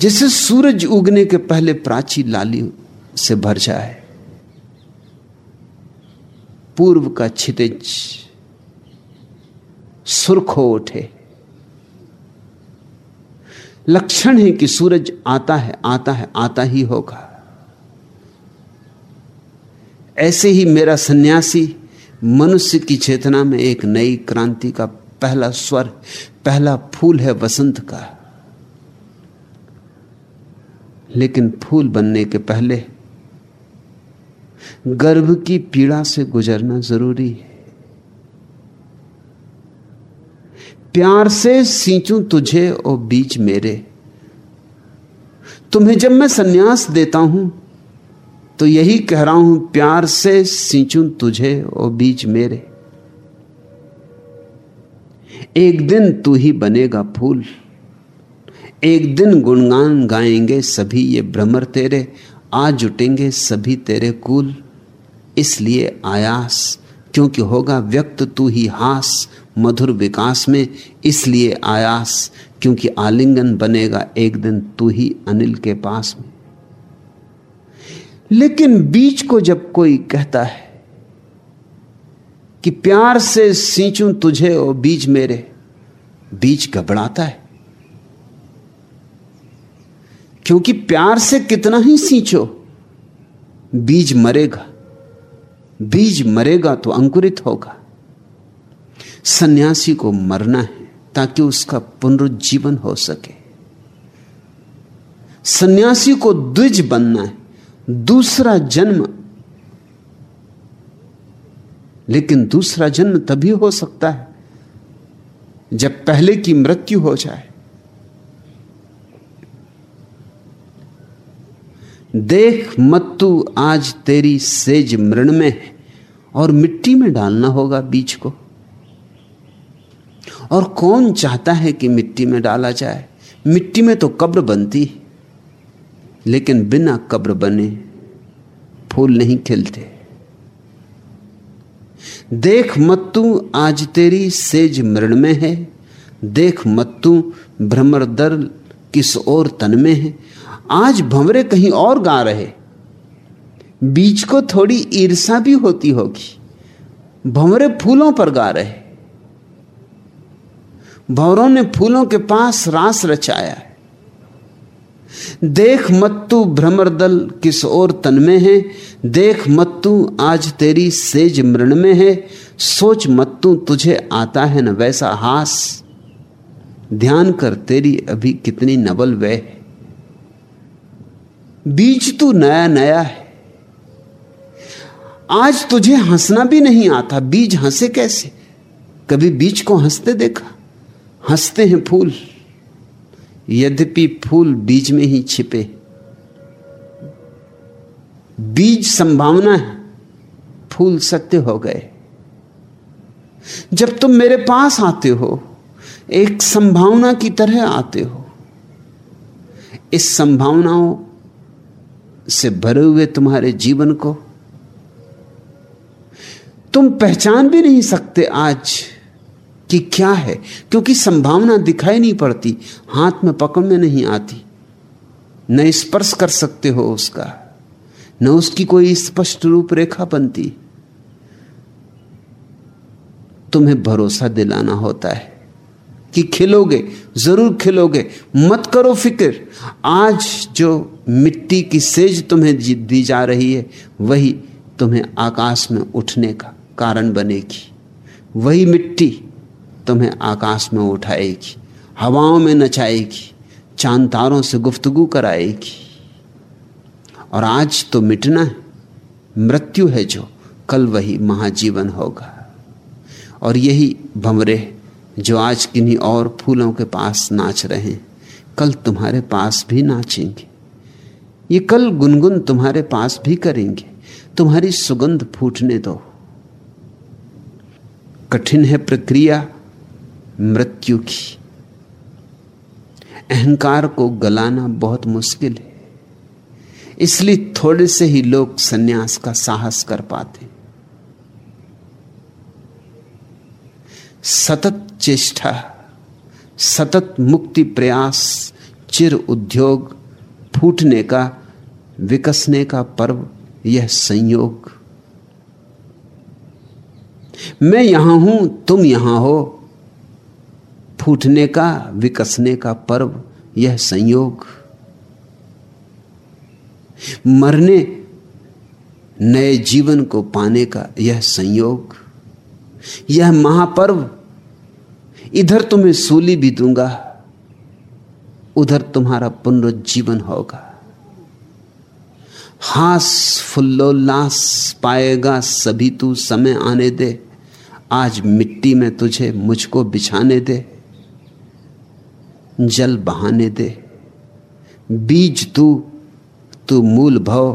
जैसे सूरज उगने के पहले प्राची लाली से भर जाए। पूर्व का छितिज सुर्ख हो उठे। लक्षण है कि सूरज आता है आता है, आता ही होगा। ऐसे ही मेरा सन्यासी मनुष्य की चेतना में एक नई क्रांति का पहला स्वर, पहला फूल है वसंत का। लेकिन फूल बनने के पहले गर्भ की पीड़ा से गुजरना ज़रूरी है। प्यार से सींचूं तुझे और बीच मेरे। तुम्हें जब मैं सन्यास देता हूँ तो यही कह रहा हूँ, प्यार से सींचूं तुझे और बीच मेरे। एक दिन तू ही बनेगा फूल। एक दिन गुणगान गाएँगे सभी ये भ्रमर तेरे आ जुटेंगे सभी तेरे कुल। इसलिए आयास, क्योंकि होगा व्यक्त तू ही हास, मधुर विकास में इसलिए आयास, क्योंकि आलिंगन बनेगा एक दिन तू ही अनिल के पास में। लेकिन बीच को जब कोई कहता है कि प्यार से सींचूं तुझे और बीज मेरे, बीज घबराता है। क्योंकि प्यार से कितना ही सींचो, बीज मरेगा बीज मरेगा तो अंकुरित होगा। सन्यासी को मरना है ताकि उसका पुनरुज्जीवन हो सके। सन्यासी को द्विज बनना है, दूसरा जन्म। लेकिन दूसरा जन्म तभी हो सकता है जब पहले की मृत्यु हो जाए। देख मत तू, आज तेरी सेज मृण में है और मिट्टी में डालना होगा बीज को। और कौन चाहता है कि मिट्टी में डाला जाए? मिट्टी में तो कब्र बनती लेकिन बिना कब्र बने फूल नहीं खिलते। देख मत तू, आज तेरी सेज मृण में है। देख मत तू, भ्रमर दर किस और तन में है? आज भंवरे कहीं और गा रहे। बीच को थोड़ी ईर्षा भी होती होगी। भंवरे फूलों पर गा रहे। भंवरों ने फूलों के पास रास रचाया। है देख मत्तू भ्रमर दल किस और तन में है। देख मत्तू आज तेरी सेज मृण में है। सोच मत्तू तुझे आता है न वैसा हास। ध्यान कर, तेरी अभी कितनी नबल वह है। बीज तू नया नया है। आज तुझे हंसना भी नहीं आता, बीज हंसे कैसे? कभी बीज को हँसते देखा? हँसते हैं फूल। यद्यपि फूल बीज में ही छिपे। बीज संभावना है, फूल सत्य हो गए। जब तुम मेरे पास आते हो एक संभावना की तरह आते हो। इस संभावनाओं से भरे हुए तुम्हारे जीवन को तुम पहचान भी नहीं सकते आज कि क्या है, क्योंकि संभावना दिखाई नहीं पड़ती, हाथ में पकड़ में नहीं आती। न स्पर्श कर सकते हो उसका, न उसकी कोई स्पष्ट रूपरेखा बनती। तुम्हें भरोसा दिलाना होता है। कि खिलोगे, ज़रूर खिलोगे। मत करो फ़िक्र। आज जो मिट्टी की सेज तुम्हें दी जा रही है, वही तुम्हें आकाश में उठने का कारण बनेगी। वही मिट्टी तुम्हें आकाश में उठाएगी, हवाओं में नचाएगी, चाँद तारों से गुफ्तगु कराएगी। और आज तो मिटना है, मृत्यु है जो, कल वही महाजीवन होगा। और यही भमरे जो आज किन्हीं और फूलों के पास नाच रहे हैं, कल तुम्हारे पास भी नाचेंगे। ये कल गुनगुन तुम्हारे पास भी करेंगे। तुम्हारी सुगंध फूटने दो। कठिन है प्रक्रिया मृत्यु की। अहंकार को गलाना बहुत मुश्किल है। इसलिए थोड़े से ही लोग सन्यास का साहस कर पाते। सतत चेष्टा, सतत मुक्ति प्रयास, चिर उद्योग, फूटने का, विकसने का पर्व, यह संयोग। मैं यहाँ हूँ, तुम यहाँ हो। फूटने का, विकसने का पर्व, यह संयोग। मरने, नए जीवन को पाने का, यह संयोग। यह महापर्व, इधर तुम्हें सूली भी दूँगा, उधर तुम्हारा पुनरुज्जीवन होगा। हास फुल्लोल्लास पाएगा सभी तू समय आने दे, आज मिट्टी में तुझे मुझको बिछाने दे, जल बहाने दे। बीज तू तू मूल भव,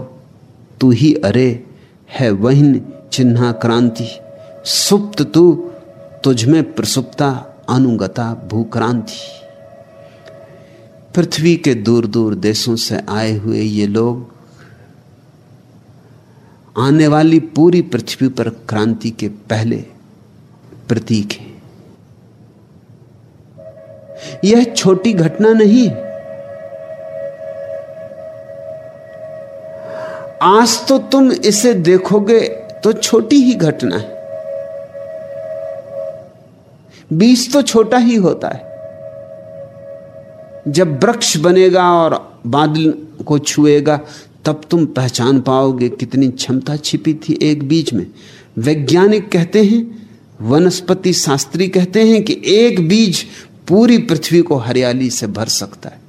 तू ही अरे है वही चिन्हा क्रांति सुप्त तू तुझमें प्रसुप्ता अनुगता भूक्रांति। पृथ्वी के दूर दूर देशों से आए हुए ये लोग, आने वाली पूरी पृथ्वी पर क्रांति के पहले प्रतीक है। यह छोटी घटना नहीं। आज तो तुम इसे देखोगे तो छोटी ही घटना है। बीज तो छोटा ही होता है। जब वृक्ष बनेगा और बादल को छुएगा, तब तुम पहचान पाओगे कितनी क्षमता छिपी थी एक बीज में। वैज्ञानिक कहते हैं, वनस्पति शास्त्री कहते हैं कि एक बीज पूरी पृथ्वी को हरियाली से भर सकता है।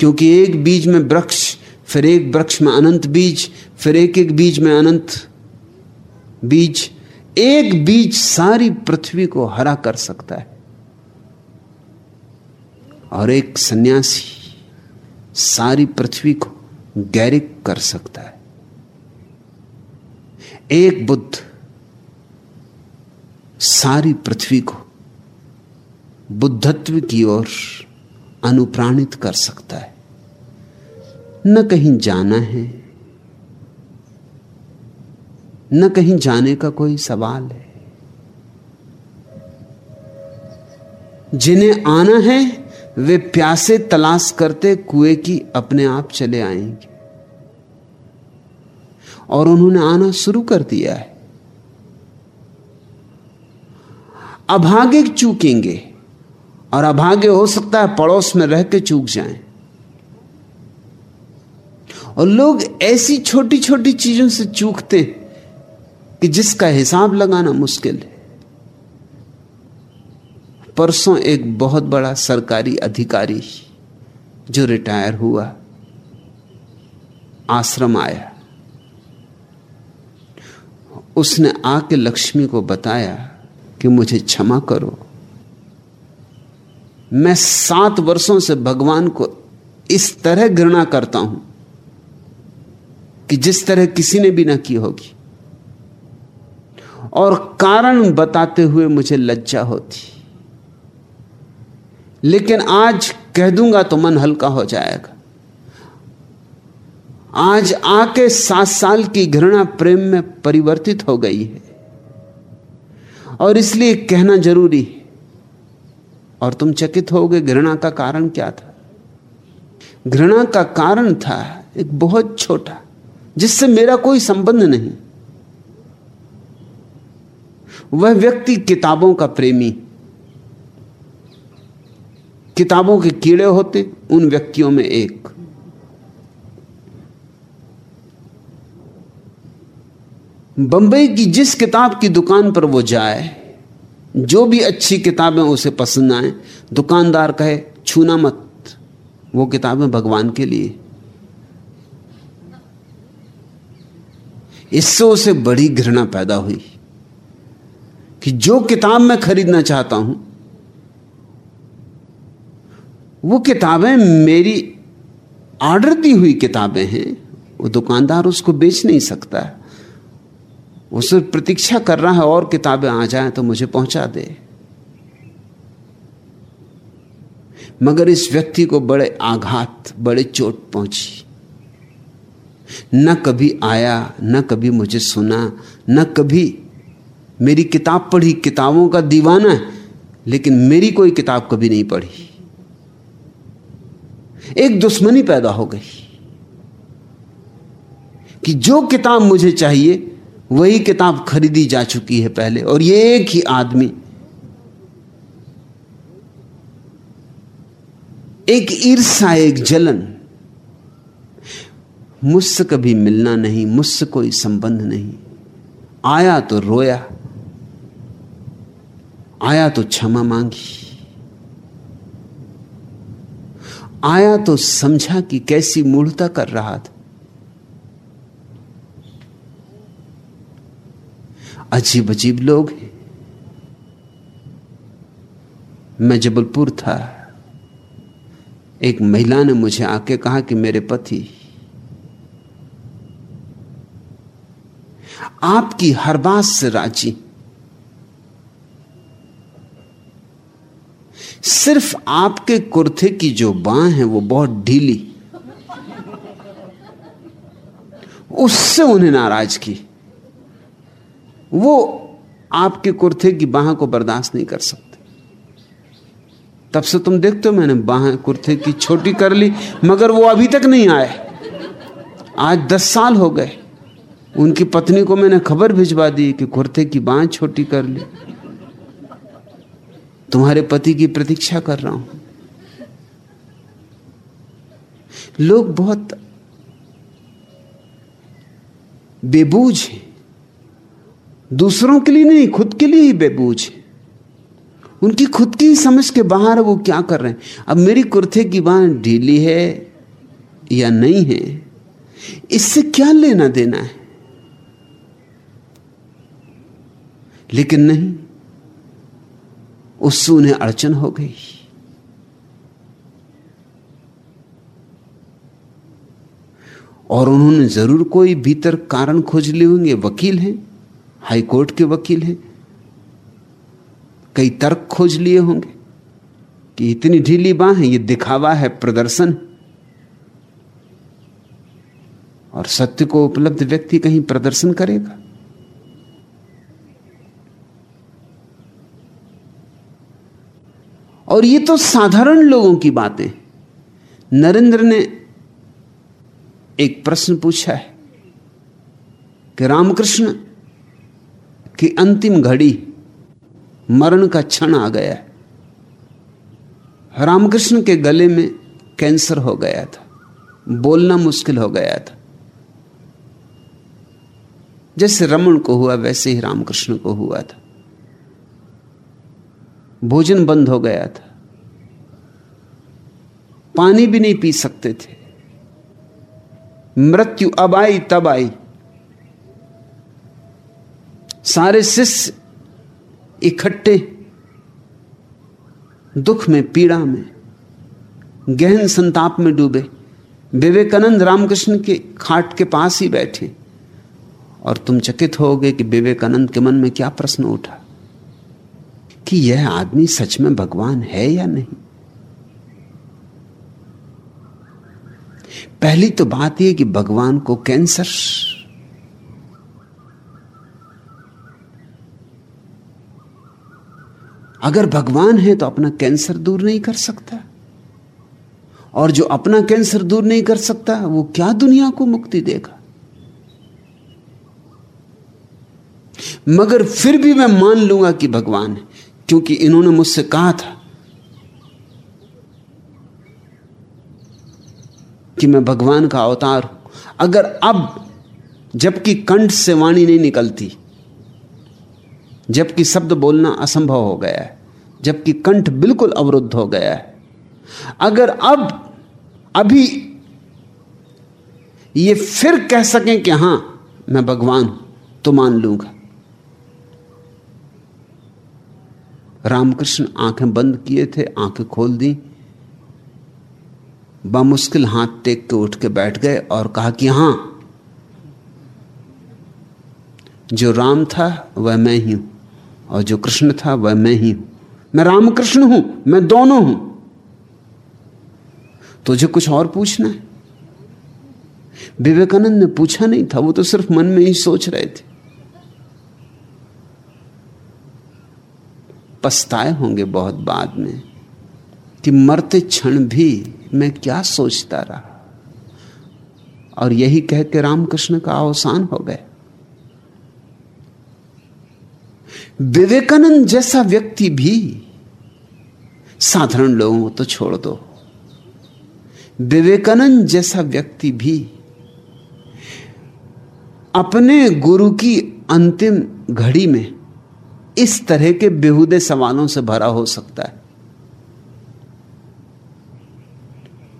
क्योंकि एक बीज में वृक्ष, फिर एक वृक्ष में अनंत बीज, फिर एक एक बीज में अनंत बीज। एक बीज सारी पृथ्वी को हरा कर सकता है। और एक सन्यासी सारी पृथ्वी को गैरिक कर सकता है। एक बुद्ध सारी पृथ्वी को बुद्धत्व की ओर अनुप्राणित कर सकता है। न कहीं जाना है न कहीं जाने का कोई सवाल है। जिन्हें आना है, वे प्यासे तलाश करते कुएँ की अपने आप चले आएँगे। और उन्होंने आना शुरू कर दिया है। अभागे चूकेंगे, और अभागे हो सकता है पड़ोस में रह के चूक जाएँ। और लोग ऐसी छोटी छोटी चीज़ों से चूकते कि जिसका हिसाब लगाना मुश्किल है। परसों एक बहुत बड़ा सरकारी अधिकारी जो रिटायर हुआ, आश्रम आया। उसने आके लक्ष्मी को बताया कि मुझे क्षमा करो। मैं सात वर्षों से भगवान को इस तरह घृणा करता हूँ कि जिस तरह किसी ने भी ना की होगी। और कारण बताते हुए मुझे लज्जा होती। लेकिन आज कह दूँगा तो मन हल्का हो जाएगा। आज आके सात साल की घृणा प्रेम में परिवर्तित हो गई है। और इसलिए कहना ज़रूरी है। और तुम चकित हो गए घृणा का कारण क्या था? घृणा का कारण था एक बहुत छोटा, जिससे मेरा कोई संबंध नहीं। वह व्यक्ति किताबों का प्रेमी। किताबों के कीड़े होते, उन व्यक्तियों में एक। बंबई की जिस किताब की दुकान पर वो जाए, जो भी अच्छी किताबें उसे पसंद आए, दुकानदार कहे, छूना मत, वो किताबें भगवान के लिए। इससे उसे बड़ी घृणा पैदा हुई। कि जो किताब मैं खरीदना चाहता हूँ, वो किताबें मेरी ऑर्डर दी हुई किताबें हैं, वो दुकानदार उसको बेच नहीं सकता। वो सिर्फ़ प्रतीक्षा कर रहा है, और किताबें आ जाएँ तो मुझे पहुँचा दे। मगर इस व्यक्ति को बड़े आघात, बड़े चोट पहुँची। न कभी आया, न कभी मुझे सुना, न कभी मेरी किताब पढ़ी, किताबों का दीवाना है, लेकिन मेरी कोई किताब कभी नहीं पढ़ी। एक दुश्मनी पैदा हो गई कि जो किताब मुझे चाहिए, वही किताब खरीदी जा चुकी है पहले, और ये एक ही आदमी, एक ईर्षा एक जलन, मुझसे कभी मिलना नहीं, मुझसे कोई संबंध नहीं। आया तो रोया। आया तो क्षमा मांगी। आया तो समझा कि कैसी मूढ़ता कर रहा था। अजीब अजीब लोग हैं। मैं जबलपुर था। एक महिला ने मुझे आके कहा कि मेरे पति, आपकी हर बात से राज़ी। सिर्फ़ आपके कुर्ते की जो बाह है, वो बहुत ढीली। उससे उन्हें नाराज़ की। वो आपके कुर्ते की बाह को बर्दाश्त नहीं कर सकते। तब से तुम देखते हो, मैंने बाह, कुर्ते की छोटी कर ली, मगर वो अभी तक नहीं आए। आज दस साल हो गए। उनकी पत्नी को मैंने खबर भिजवा दी कि कुर्ते की बाह छोटी कर ली। तुम्हारे पति की प्रतीक्षा कर रहा हूँ। लोग बहुत बेबूझ हैं। दूसरों के लिए नहीं, खुद के लिए ही बेबूझ है। उनकी खुद की समझ के बाहर वो क्या कर रहे हैं। अब मेरी कुर्ते की बाह ढीली है या नहीं है, इससे क्या लेना देना है? लेकिन नहीं उससे उन्हें अड़चन हो गई। और उन्होंने ज़रूर कोई भीतर कारण खोज लिए होंगे। वकील हैं, हाई कोर्ट के वकील हैं, कई तर्क खोज लिए होंगे कि इतनी ढीली बाह है, ये दिखावा है प्रदर्शन। और सत्य को उपलब्ध व्यक्ति कहीं प्रदर्शन करेगा? और ये तो साधारण लोगों की बातें। नरेंद्र ने एक प्रश्न पूछा है कि रामकृष्ण की अंतिम घड़ी मरण का क्षण आ गया है। रामकृष्ण के गले में कैंसर हो गया था, बोलना मुश्किल हो गया था। जैसे रमन को हुआ, वैसे ही रामकृष्ण को हुआ था। भोजन बंद हो गया था। पानी भी नहीं पी सकते थे। मृत्यु अब आई, तब आई। सारे शिष्य इकट्ठे, दुख में, पीड़ा में, गहन संताप में डूबे। विवेकानंद रामकृष्ण के खाट के पास ही बैठे और तुम चकित हो गए कि विवेकानंद के मन में क्या प्रश्न उठा। कि यह आदमी सच में भगवान है या नहीं? पहली तो बात यह कि भगवान को कैंसर। अगर भगवान है तो अपना कैंसर दूर नहीं कर सकता। और जो अपना कैंसर दूर नहीं कर सकता, वो क्या दुनिया को मुक्ति देगा? मगर फिर भी मैं मान लूँगा कि भगवान है। क्योंकि इन्होंने मुझसे कहा था कि मैं भगवान का अवतार हूँ। अगर अब जबकि कंठ से वाणी नहीं निकलती, जबकि शब्द बोलना असंभव हो गया है, जबकि कंठ बिल्कुल अवरुद्ध हो गया है, अगर अब, अभी ये फिर कह सकें कि हाँ, मैं भगवान हूँ तो मान लूँगा। रामकृष्ण आँखें बंद किए थे, आँखें खोल दी। बामुश्किल हाथ टेक के उठ के बैठ गए और कहा कि हाँ, जो राम था, वह मैं ही हूँ, और जो कृष्ण था, वह मैं ही हूँ। मैं रामकृष्ण हूँ, मैं दोनों हूँ। तुझे कुछ और पूछना है? विवेकानंद ने पूछा नहीं था, वो तो सिर्फ़ मन में ही सोच रहे थे। पछताए होंगे बहुत बाद में कि मरते क्षण भी मैं क्या सोचता रहा। और यही कह के रामकृष्ण का अवसान हो गया विवेकानंद जैसा व्यक्ति भी साधारण लोगों को तो छोड़ दो। विवेकानंद जैसा व्यक्ति भी अपने गुरु की अंतिम घड़ी में इस तरह के बेहुदे सवालों से भरा हो सकता है।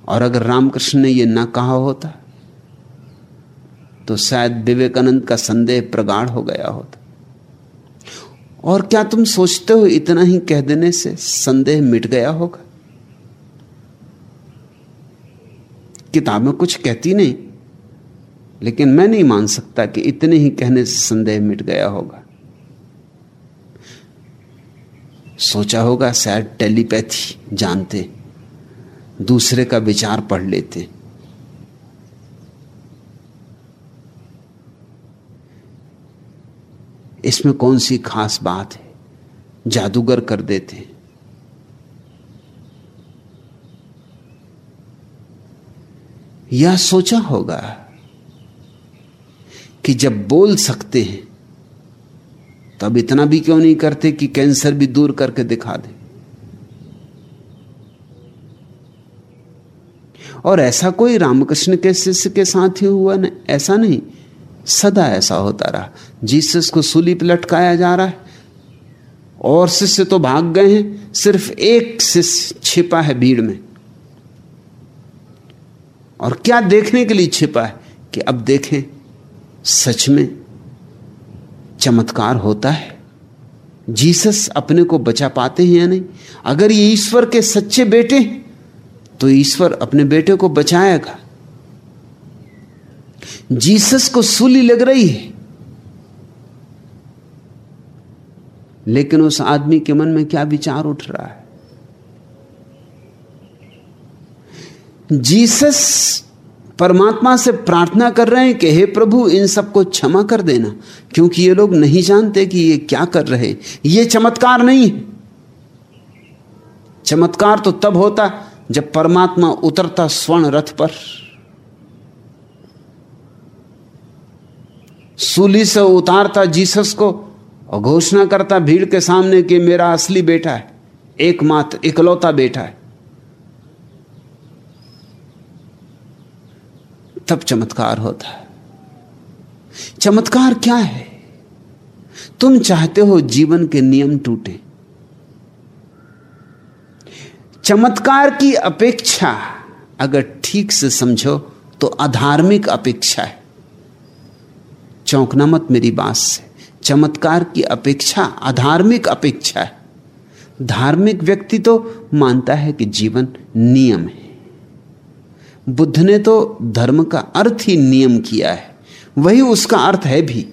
और अगर रामकृष्ण ने यह ना कहा होता तो शायद विवेकानंद का संदेह प्रगाढ़ हो गया होता। और क्या तुम सोचते हो इतना ही कह देने से संदेह मिट गया होगा? किताबें कुछ कहती नहीं, लेकिन मैं नहीं मान सकता कि इतने ही कहने से संदेह मिट गया होगा। सोचा होगा शायद टेलीपैथी जानते, दूसरे का विचार पढ़ लेते। इसमें कौन सी खास बात है? जादूगर कर देते या सोचा होगा कि जब बोल सकते हैं तब इतना भी क्यों नहीं करते कि कैंसर भी दूर करके दिखा दे? और ऐसा कोई रामकृष्ण के शिष्य के साथ ही हुआ नहीं, ऐसा नहीं। सदा ऐसा होता रहा। जीसस को सूली पर लटकाया जा रहा है। और शिष्य तो भाग गए हैं, सिर्फ़ एक शिष्य छिपा है भीड़ में। और क्या देखने के लिए छिपा है कि अब देखें, सच में चमत्कार होता है। जीसस अपने को बचा पाते हैं या नहीं? अगर ये ईश्वर के सच्चे बेटे तो ईश्वर अपने बेटे को बचाएगा। जीसस को सूली लग रही है। लेकिन उस आदमी के मन में क्या विचार उठ रहा है? जीसस परमात्मा से प्रार्थना कर रहे हैं कि हे प्रभु, इन सबको क्षमा कर देना, क्योंकि ये लोग नहीं जानते कि ये क्या कर रहे ये चमत्कार नहीं है। चमत्कार तो तब होता जब परमात्मा उतरता स्वर्ण रथ पर। सूली से उतारता जीसस को और घोषणा करता भीड़ के सामने कि मेरा असली बेटा है, एकमात्र इकलौता बेटा है। तब चमत्कार होता है। चमत्कार क्या है? तुम चाहते हो जीवन के नियम टूटे। चमत्कार की अपेक्षा अगर ठीक से समझो तो अधार्मिक अपेक्षा है। चौंकना मत मेरी बात से। चमत्कार की अपेक्षा अधार्मिक अपेक्षा है। धार्मिक व्यक्ति तो मानता है कि जीवन नियम है। बुद्ध ने तो धर्म का अर्थ ही नियम किया है। वही उसका अर्थ है भी।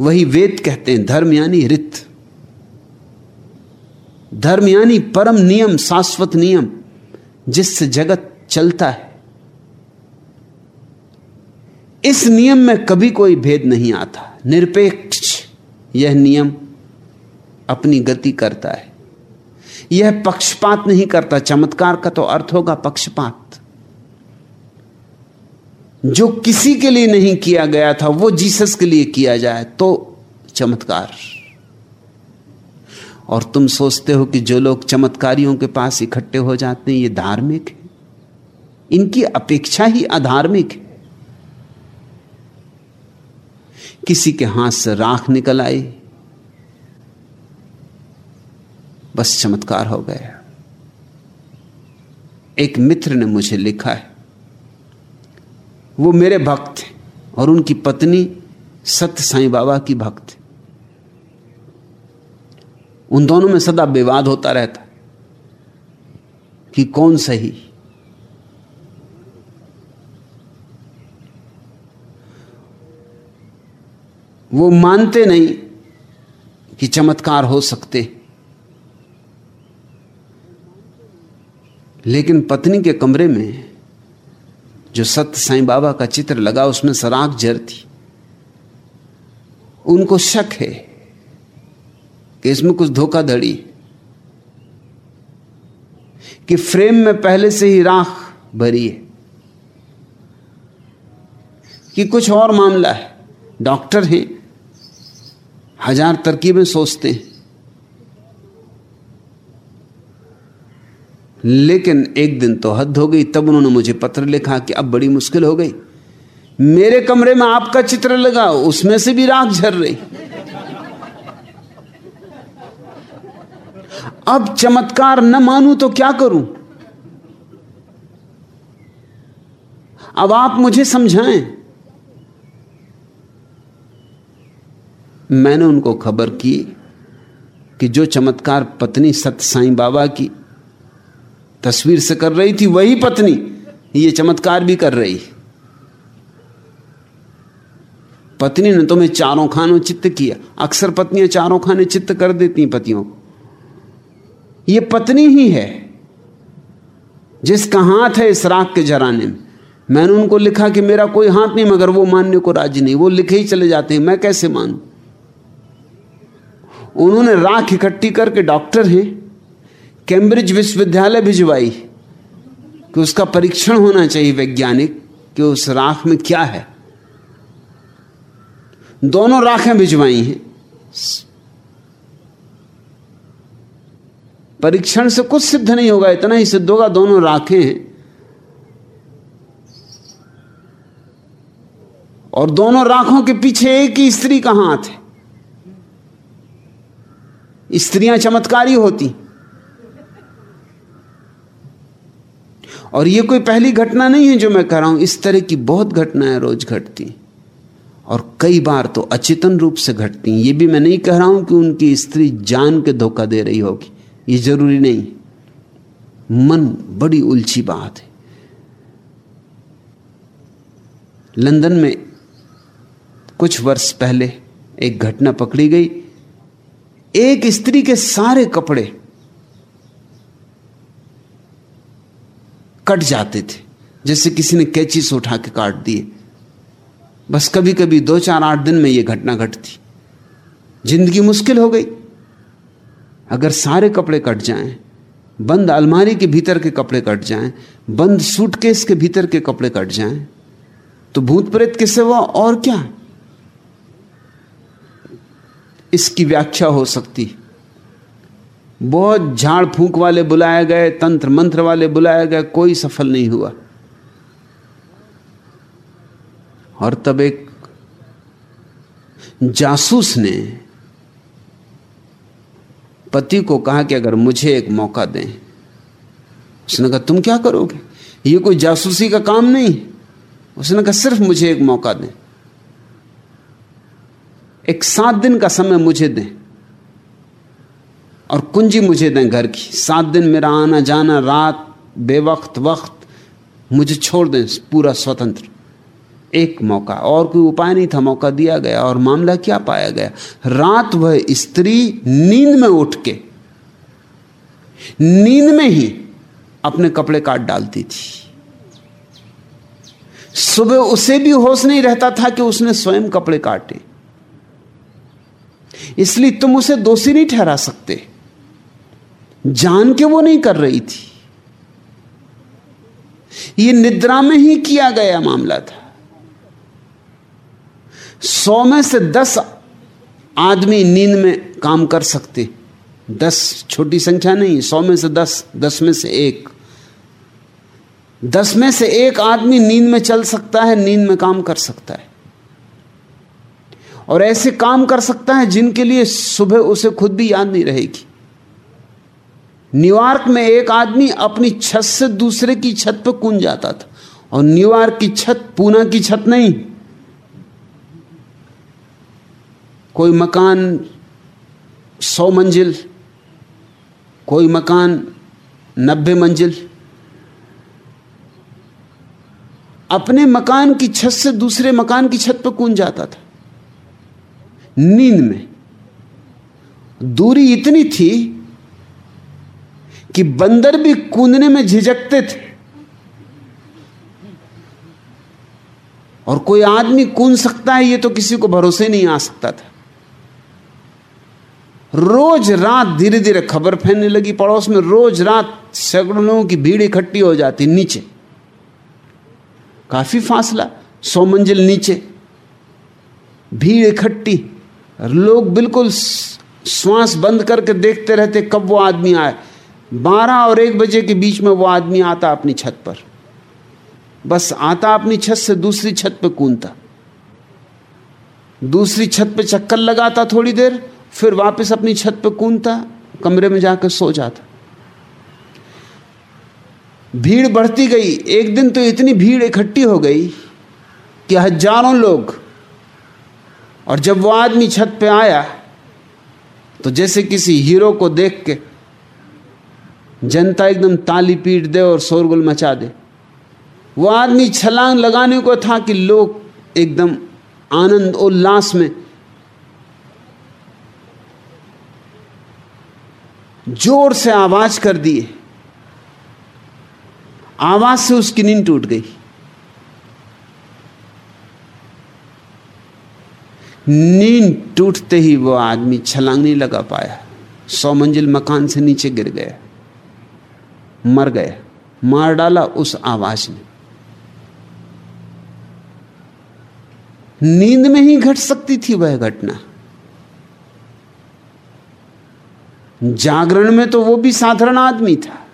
वही वेद कहते हैं, धर्म यानी रित। धर्म यानी परम नियम, शाश्वत नियम, जिससे जगत चलता है। इस नियम में कभी कोई भेद नहीं आता। निरपेक्ष यह नियम अपनी गति करता है। यह पक्षपात नहीं करता। चमत्कार का तो अर्थ होगा पक्षपात। जो किसी के लिए नहीं किया गया था, वो जीसस के लिए किया जाए तो चमत्कार। और तुम सोचते हो कि जो लोग चमत्कारियों के पास इकट्ठे हो जाते हैं, ये धार्मिक है। इनकी अपेक्षा ही अधार्मिक है। किसी के हाथ से राख निकल आई, बस चमत्कार हो गया। एक मित्र ने मुझे लिखा है वो मेरे भक्त थे और उनकी पत्नी सत्य साईं बाबा की भक्त थे उन दोनों में सदा विवाद होता रहता कि कौन सही। वो मानते नहीं कि चमत्कार हो सकते। लेकिन पत्नी के कमरे में जो सत्य साईं बाबा का चित्र लगा उसमें सराख जर थी उनको शक है कि इसमें कुछ धोखाधड़ी। कि फ्रेम में पहले से ही राख भरी है। कि कुछ और मामला है। डॉक्टर हैं, हज़ार तरकीबें सोचते हैं। लेकिन एक दिन तो हद हो गई, तब उन्होंने मुझे पत्र लिखा कि अब बड़ी मुश्किल हो गई। मेरे कमरे में आपका चित्र लगा, उसमें से भी राख झर रही। अब चमत्कार न मानूं तो क्या करूँ? अब आप मुझे समझाएँ। मैंने उनको खबर की कि जो चमत्कार पत्नी सत्य साईं बाबा की तस्वीर से कर रही थी वही पत्नी। ये चमत्कार भी कर रही। पत्नी ने तुम्हें चारों खानों चित्त किया। अक्सर पत्नियाँ चारों खाने चित्त कर देती पतियों। ये पत्नी ही है जिसका हाथ है इस राख के जराने में। मैंने उनको लिखा कि मेरा कोई हाथ नहीं, मगर वो मानने को राज़ी नहीं। वो लिखे ही चले जाते हैं, मैं कैसे मानू? उन्होंने राख इकट्ठी करके डॉक्टर हैं। कैम्ब्रिज विश्वविद्यालय भिजवाई कि उसका परीक्षण होना चाहिए वैज्ञानिक कि उस राख में क्या है। दोनों राखें भिजवाई हैं। परीक्षण से कुछ सिद्ध नहीं होगा, इतना ही सिद्ध होगा, दोनों राखें हैं। और दोनों राखों के पीछे एक ही स्त्री का हाथ है। स्त्रियाँ चमत्कारी होती। और ये कोई पहली घटना नहीं है जो मैं कह रहा हूँ। इस तरह की बहुत घटनाएँ रोज घटती। और कई बार तो अचेतन रूप से घटती ये भी मैं नहीं कह रहा हूँ कि उनकी स्त्री जान के धोखा दे रही होगी। ये ज़रूरी नहीं। मन बड़ी उलझी बात है। लंदन में कुछ वर्ष पहले एक घटना पकड़ी गई। एक स्त्री के सारे कपड़े कट जाते थे, जैसे किसी ने कैची से उठा के काट दिए। बस कभी कभी दो चार आठ दिन में यह घटना घटती। ज़िंदगी मुश्किल हो गई। अगर सारे कपड़े कट जाएँ, बंद अलमारी के भीतर के कपड़े कट जाएँ, बंद सूटकेस के भीतर के कपड़े कट जाएँ तो भूत प्रेत के सिवा और क्या? इसकी व्याख्या हो सकती। बहुत झाड़ फूंक वाले बुलाए गए, तंत्र मंत्र वाले बुलाए गए, कोई सफल नहीं हुआ। और तब एक जासूस ने पति को कहा कि अगर मुझे एक मौका दें, उसने कहा, तुम क्या करोगे? ये कोई जासूसी का काम नहीं। उसने कहा, सिर्फ़ मुझे एक मौका दें। एक सात दिन का समय मुझे दें। और कुंजी मुझे दें घर की। सात दिन मेरा आना जाना, रात, बेवक्त, वक्त, मुझे छोड़ दें पूरा स्वतंत्र। एक मौका, और कोई उपाय नहीं था, मौका दिया गया और मामला क्या पाया गया? रात वह स्त्री नींद में उठ के, नींद में ही अपने कपड़े काट डालती थी। सुबह उसे भी होश नहीं रहता था कि उसने स्वयं कपड़े काटे। इसलिए तुम उसे दोषी नहीं ठहरा सकते। जान के वो नहीं कर रही थी। यह निद्रा में ही किया गया मामला था। सौ में से दस आदमी नींद में काम कर सकते। दस छोटी संख्या नहीं, सौ में से दस दस में से एक। दस में से एक आदमी नींद में चल सकता है, नींद में काम कर सकता है। और ऐसे काम कर सकता है जिनके लिए सुबह उसे खुद भी याद नहीं रहेगी। न्यूयॉर्क में एक आदमी अपनी छत से दूसरे की छत पर कूद जाता था। और न्यूयॉर्क की छत पूना की छत नहीं। कोई मकान सौ मंजिल, कोई मकान नब्बे मंजिल। अपने मकान की छत से दूसरे मकान की छत पर कूद जाता था। नींद में। दूरी इतनी थी कि बंदर भी कूदने में झिझकते थे। और कोई आदमी कूद सकता है, ये तो किसी को भरोसे नहीं आ सकता था। रोज रात धीरे धीरे खबर फैलने लगी, पड़ोस में रोज रात सैकड़ों की भीड़ इकट्ठी हो जाती नीचे। काफ़ी फासला, सौ मंजिल नीचे। भीड़ इकट्ठी लोग बिल्कुल श्वास बंद करके देखते रहते, कब वो आदमी आए। बारह और एक बजे के बीच में वो आदमी आता अपनी छत पर। बस आता अपनी छत से दूसरी छत पे कूदता। दूसरी छत पे चक्कर लगाता थोड़ी देर, फिर वापस अपनी छत पे कूदता, कमरे में जाकर सो जाता। भीड़ बढ़ती गई। एक दिन तो इतनी भीड़ इकट्ठी हो गई कि हज़ारों लोग, और जब वो आदमी छत पे आया तो जैसे किसी हीरो को देख के जनता एकदम ताली पीट दे और शोरगुल मचा दे। वो आदमी छलांग लगाने को था कि लोग एकदम आनंद उल्लास में ज़ोर से आवाज़ कर दिए। आवाज़ से उसकी नींद टूट गई। नींद टूटते ही वो आदमी छलांग नहीं लगा पाया। सौ मंजिल मकान से नीचे गिर गया। मर गया मार डाला उस आवाज़ ने। नींद में ही घट सकती थी वह घटना। जागरण में तो वो भी साधारण आदमी था।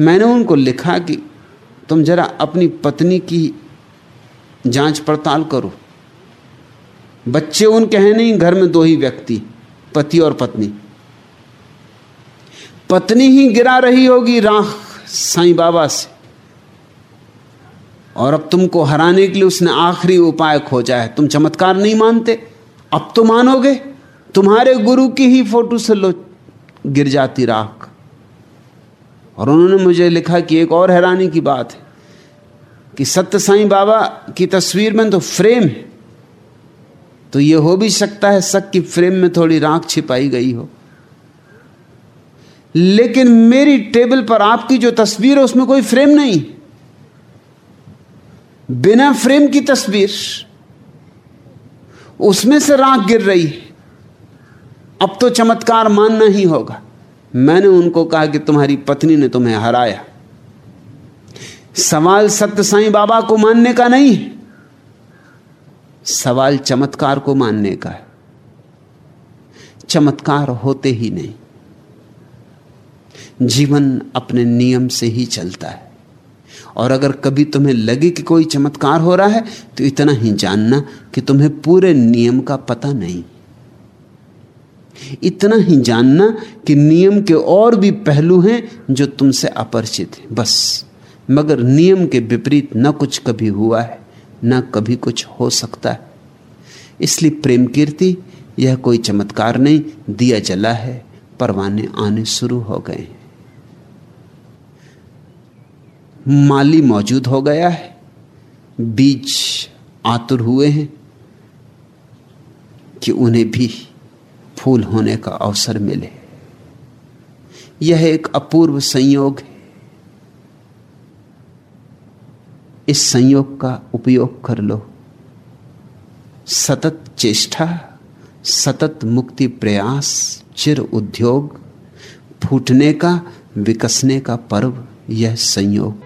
मैंने उनको लिखा कि तुम जरा अपनी पत्नी की जाँच पड़ताल करो। बच्चे उनके हैं नहीं, घर में दो ही व्यक्ति, पति और पत्नी। पत्नी ही गिरा रही होगी राख साईं बाबा से। और अब तुमको हराने के लिए उसने आखिरी उपाय खोजा है। तुम चमत्कार नहीं मानते? अब तो मानोगे? तुम्हारे गुरु की ही फ़ोटो से लो गिर जाती राख। और उन्होंने मुझे लिखा कि एक और हैरानी की बात है कि सत्य साईं बाबा की तस्वीर में तो फ्रेम है। तो यह हो भी सकता है सक की फ्रेम में थोड़ी राख छिपाई गई हो। लेकिन मेरी टेबल पर आपकी जो तस्वीर है, उसमें कोई फ्रेम नहीं। बिना फ्रेम की तस्वीर, उसमें से राख गिर रही है। अब तो चमत्कार मानना ही होगा। मैंने उनको कहा कि तुम्हारी पत्नी ने तुम्हें हराया। सवाल सत्य साईं बाबा को मानने का नहीं सवाल चमत्कार को मानने का है। चमत्कार होते ही नहीं। जीवन अपने नियम से ही चलता है। और अगर कभी तुम्हें लगे कि कोई चमत्कार हो रहा है तो इतना ही जानना कि तुम्हें पूरे नियम का पता नहीं। इतना ही जानना कि नियम के और भी पहलू हैं जो तुमसे अपरिचित हैं। बस, मगर नियम के विपरीत न कुछ कभी हुआ है, न कभी कुछ हो सकता है। इसलिए प्रेम कीर्ति, यह कोई चमत्कार नहीं, दिया जला है, परवाने आने शुरू हो गए माली मौजूद हो गया है। बीज आतुर हुए हैं कि उन्हें भी फूल होने का अवसर मिले। यह एक अपूर्व संयोग है। इस संयोग का उपयोग कर लो। सतत चेष्टा, सतत मुक्ति प्रयास, चिर उद्योग, फूटने का, विकसने का पर्व, यह संयोग।